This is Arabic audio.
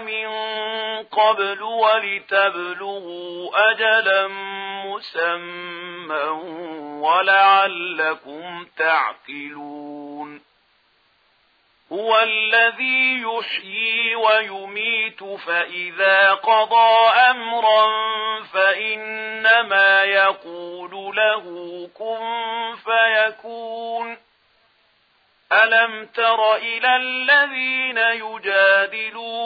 من قبل ولتبلغوا أجلا مسمى ولعلكم تعقلون هو الذي يحيي ويميت فإذا قضى أمرا فإنما يقول له كن فيكون ألم تر إلى الذين يجادلون